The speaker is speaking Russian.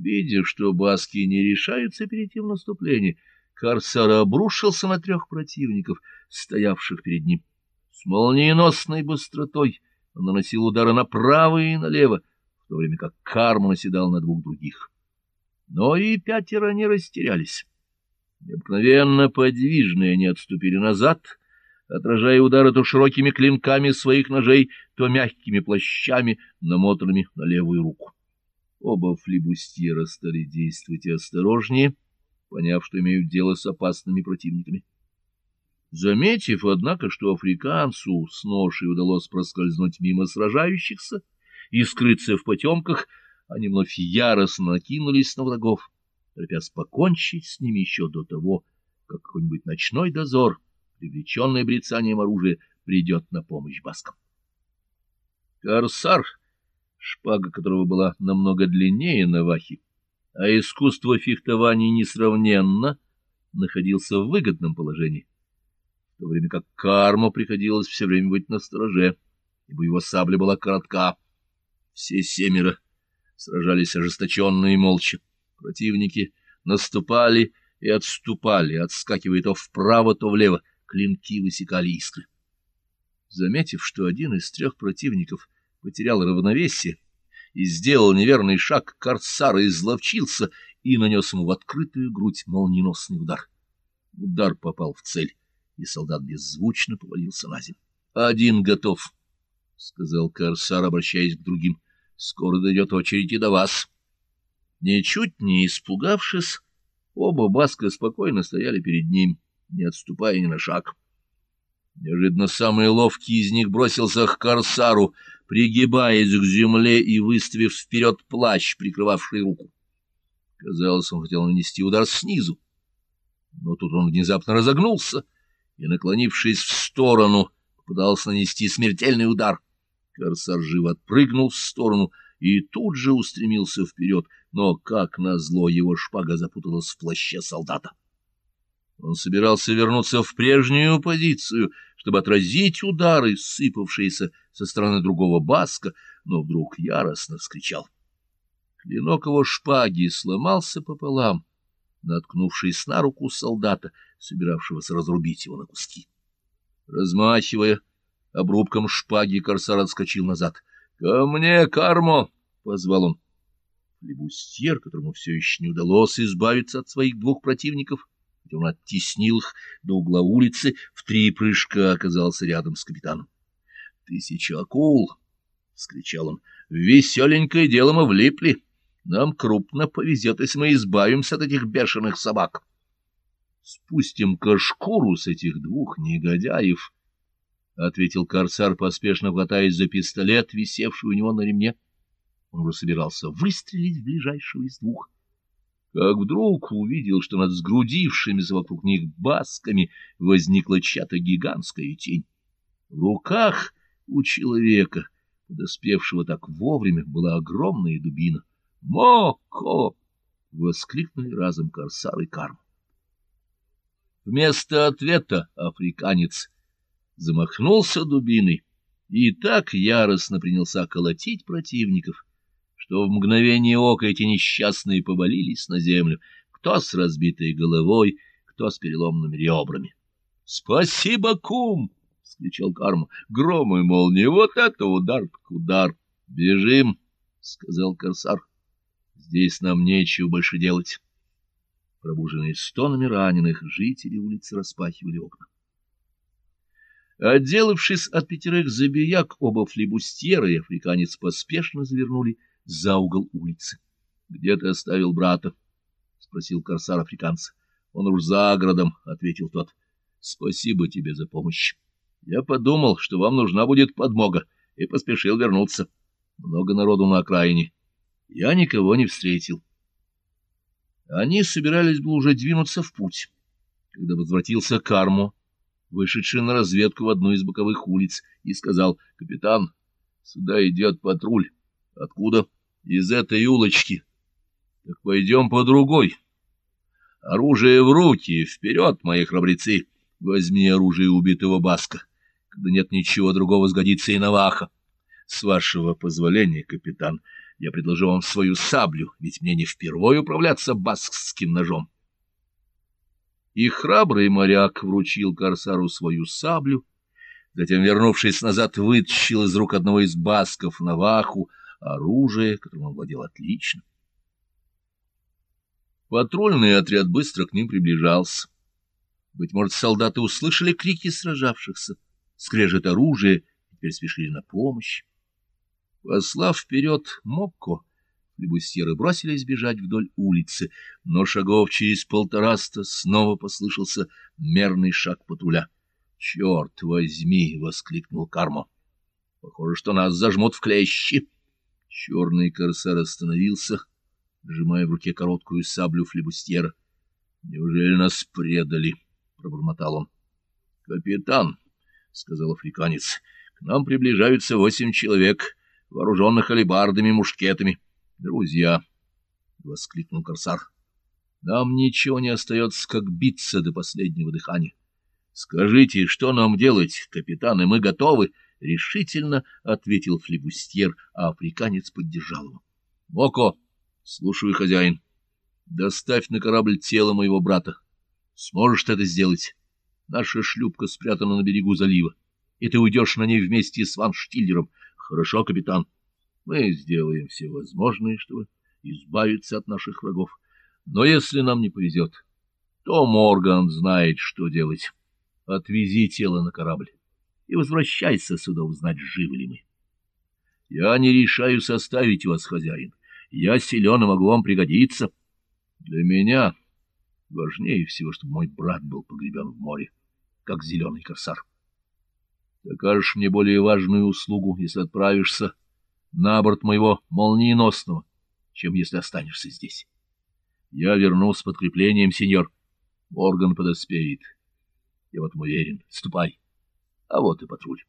Видя, что баски не решаются перейти в наступление, Корсар обрушился на трех противников, стоявших перед ним. С молниеносной быстротой он наносил удары направо и налево, в то время как Карма наседал на двух других. Но и пятеро не растерялись. Необыкновенно подвижные они отступили назад, отражая удары то широкими клинками своих ножей, то мягкими плащами, намотанными на левую руку. Оба флибустьера стали действовать осторожнее, поняв, что имеют дело с опасными противниками. Заметив, однако, что африканцу с ношей удалось проскользнуть мимо сражающихся и скрыться в потемках, они вновь яростно накинулись на врагов, торопясь покончить с ними еще до того, как какой-нибудь ночной дозор, привлеченный брецанием оружия, придет на помощь баскам. Корсар шпага которого была намного длиннее Навахи, а искусство фехтования несравненно, находился в выгодном положении, в то время как карму приходилось все время быть настороже, ибо его сабля была коротка. Все семеро сражались ожесточенно и молча. Противники наступали и отступали, отскакивая то вправо, то влево, клинки высекали искры. Заметив, что один из трех противников — потерял равновесие и сделал неверный шаг, корсара изловчился и нанес ему в открытую грудь молниеносный удар. Удар попал в цель, и солдат беззвучно повалился на землю. — Один готов, — сказал корсар, обращаясь к другим. — Скоро дойдет очередь и до вас. Ничуть не испугавшись, оба Баска спокойно стояли перед ним, не отступая ни на шаг. Неожиданно самый ловкий из них бросился к корсару, пригибаясь к земле и выставив вперед плащ, прикрывавший руку. Казалось, он хотел нанести удар снизу. Но тут он внезапно разогнулся и, наклонившись в сторону, попытался нанести смертельный удар. Корсар живо отпрыгнул в сторону и тут же устремился вперед, но, как назло, его шпага запуталась в плаще солдата. Он собирался вернуться в прежнюю позицию, чтобы отразить удары, сыпавшиеся со стороны другого баска, но вдруг яростно вскричал. Клинок его шпаги сломался пополам, наткнувшись на руку солдата, собиравшегося разрубить его на куски. Размахивая обрубком шпаги, корсар отскочил назад. — Ко мне, Кармо! — позвал он. Флебустьер, которому все еще не удалось избавиться от своих двух противников, где он оттеснил их до угла улицы, в три прыжка оказался рядом с капитаном. — Тысяча акул! — вскричал он. — Веселенькое дело мы влипли. Нам крупно повезет, если мы избавимся от этих бешеных собак. Спустим-ка шкуру с этих двух негодяев, — ответил корсар, поспешно хватаясь за пистолет, висевший у него на ремне. Он уже собирался выстрелить в ближайшего из двух как вдруг увидел, что над сгрудившимися вокруг них басками возникла чья-то гигантская тень. В руках у человека, подоспевшего так вовремя, была огромная дубина. «Моко!» — воскликнули разом корсар и карм. Вместо ответа африканец замахнулся дубиной и так яростно принялся колотить противников — что в мгновение ока эти несчастные повалились на землю, кто с разбитой головой, кто с переломными ребрами. — Спасибо, кум! — скричал Карма. — Гром и молния, вот это удар так удар! — Бежим! — сказал Корсар. — Здесь нам нечего больше делать. Пробуженные стонами раненых, жители улицы распахивали окна. Отделавшись от пятерых забияк, оба флибустьера и африканец поспешно завернули за угол улицы. — Где ты оставил брата? — спросил корсар африканца. — Он уж за городом, — ответил тот. — Спасибо тебе за помощь. Я подумал, что вам нужна будет подмога, и поспешил вернуться. Много народу на окраине. Я никого не встретил. Они собирались бы уже двинуться в путь, когда возвратился Кармо, вышедший на разведку в одну из боковых улиц, и сказал, — Капитан, сюда идет патруль. — Откуда? — из этой улочки. Так пойдем по другой. Оружие в руки, вперед, мои храбрецы. Возьми оружие убитого Баска. Когда нет ничего другого, сгодится и Наваха. С вашего позволения, капитан, Я предложу вам свою саблю, ведь мне не впервые управляться баскским ножом. И храбрый моряк вручил корсару свою саблю, затем, вернувшись назад, вытащил из рук одного из басков Наваху оружие, которым он владел отлично. Патрульный отряд быстро к ним приближался. Быть может, солдаты услышали крики сражавшихся, скрежет оружия и теперь спешили на помощь. Послав вперед Мокко, флебустьеры бросились бежать вдоль улицы, но шагов через полтораста снова послышался мерный шаг патруля. «Черт возьми!» — воскликнул Кармо. «Похоже, что нас зажмут в клещи!» Черный корсар остановился, сжимая в руке короткую саблю флебустьера. «Неужели нас предали?» — пробормотал он. «Капитан!» — сказал африканец. «К нам приближаются восемь человек, вооруженных алебардами, мушкетами. Друзья!» — воскликнул корсар. «Нам ничего не остается, как биться до последнего дыхания. Скажите, что нам делать, капитан, и мы готовы?» — решительно ответил флебустьер, а африканец поддержал его. «Моко!» Слушаю, хозяин. Доставь на корабль тело моего брата. Сможешь ты это сделать? Наша шлюпка спрятана на берегу залива, и ты уйдешь на ней вместе с Ван Штиллером. Хорошо, капитан. Мы сделаем все возможное, чтобы избавиться от наших врагов. Но если нам не повезет, то Морган знает, что делать. Отвези тело на корабль и возвращайся сюда узнать, живы ли мы. Я не решаю составить вас, хозяин. Я силен и могу вам пригодиться. Для меня важнее всего, чтобы мой брат был погребен в море, как зеленый корсар. Ты окажешь мне более важную услугу, если отправишься на борт моего молниеносного, чем если останешься здесь. Я вернусь с подкреплением, сеньор. Морган подоспеет. Я в этом уверен. Ступай. А вот и патруль.